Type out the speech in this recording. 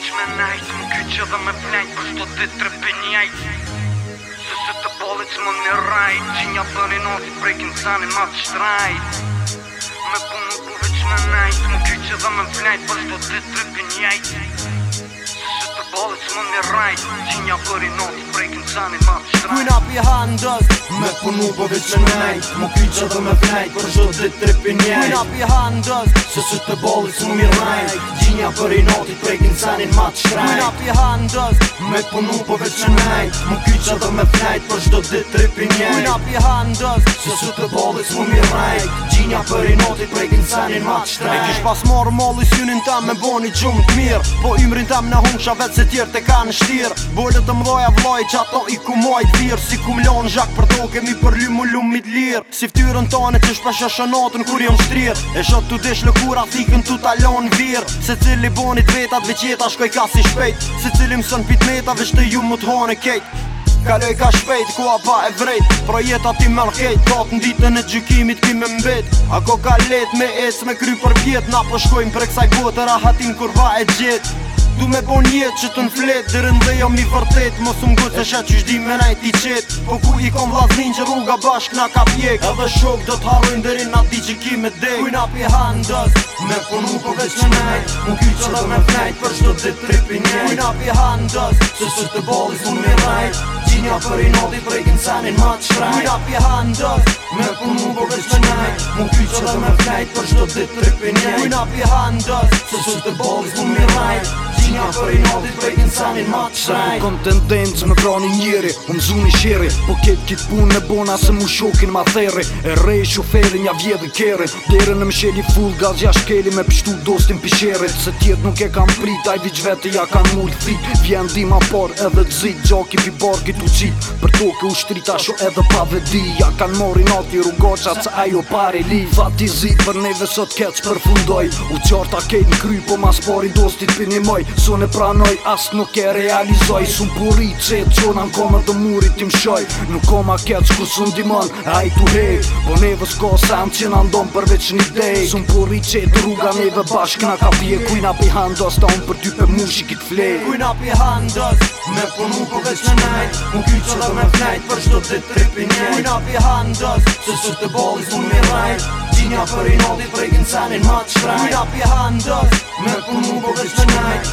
veç me najt Më kyqe dhe me plenjt Për shto dit tre për njajt Se se të bolit më në rajt Që një bëni nosi prekin tani ma të shtrajt Me punë më me najt Më kyqe dhe me plenjt Për shto dit Kuj nga pi ha dëz Me punu po vit me nejt Mo kuj dhe me vnejt Për gjithë dhe trepi për Kuj nga pi ha dëz Se së të bolit së mirë nejt Gjinja për i notit Prej kënë sanin ma të shrejt Kuj pi dëz Me punu po vit me nejt Mo kuj dhe me vnejt Për gjithë dhe trepi njejt Kuj nga pi ha dëz Se së të bolit së mirë nejt Gjinja për i notit Prej ma të Kish pas marë tam Me boni gjumë të mirë Po imrin tam në hunë shavet Se tjerë të kanë shtirë Bollët të mdoja vloj që ato i kumoj të virë Si kum lonë zhak për do kemi për lymu lumë mit lirë Si ftyrën tane që shpesh e kur jom shtrirë E shot të desh lëkur atikën të talon virë Se cili bonit vetat veqeta shkoj ka si shpejt Se cili mësën pitmeta vesh të ju më të hone kejt Kaloj ka shpejt, ku a pa e vrejt Pro jeta ti me kejt Gatë po në ditën e gjykimit ki me mbet Ako ka let me es me kry për pjet Na po shkojmë për kësaj botë Rahatin kurva e gjithë Du me bon jetë që të nflet Dhe dhe jam i vërtet Mos më gëtë të shetë që shdi me najt i qetë Po ku i kom vlasnin që rruga bashk na ka pjek Edhe shok do t'harojnë dhe rinë ati që ki me dek Kujna pi handës Me punu po veç në najt Më kyqë edhe me fnajt për shdo të të tripi një Kujna pi handës Se së të boli së më mirajt Gjinja për i nodi për i kënsanin ma të shrajt Kujna pi handës Me punu po veç në najt Më kyqë edhe me fnajt për shdo të të tripi një Kujna pi handës Se së të boli së më mirajt qinja për i nadit për i insanin ma të Se po kom tendencë me vra një njëri, u më zuni shiri Po ketë kitë punë në bona se mu shokin ma theri E rej shoferi nja vjedhë kere Dere në sheli full gazja shkeli me pështu dostin pisherit Se tjetë nuk e kam prit, aj viç vete ja kam mullë thit Vjen di ma par edhe të zit, gjaki pi bargi të qit Për toke u shtrit asho edhe pa vedi Ja kan mori nati rrugoqa ca ajo pare li Fati zit për neve sot keq për fundoj U qarta kejt në kry po mas pari dostit pini moj Sun e pranoj, as nuk e realizoj Sun puri që e qona në komër dë murit tim shoj Nuk koma keq ku së ndimon, a i tu hej Po neve s'ko se am që në ndonë përveç një dej Sun puri që e druga neve bashk në kapje Kujna pi handos, ta unë për ty për mu shikit flej Kujna pi handos, me punu përveç në najt Unë kyqë dhe me fnajt për shtot të tripi njej Kujna pi handos, se së të bolis unë mi rajt Gjinja për i nodit, prej gjinë ma të Kujna pi handos, me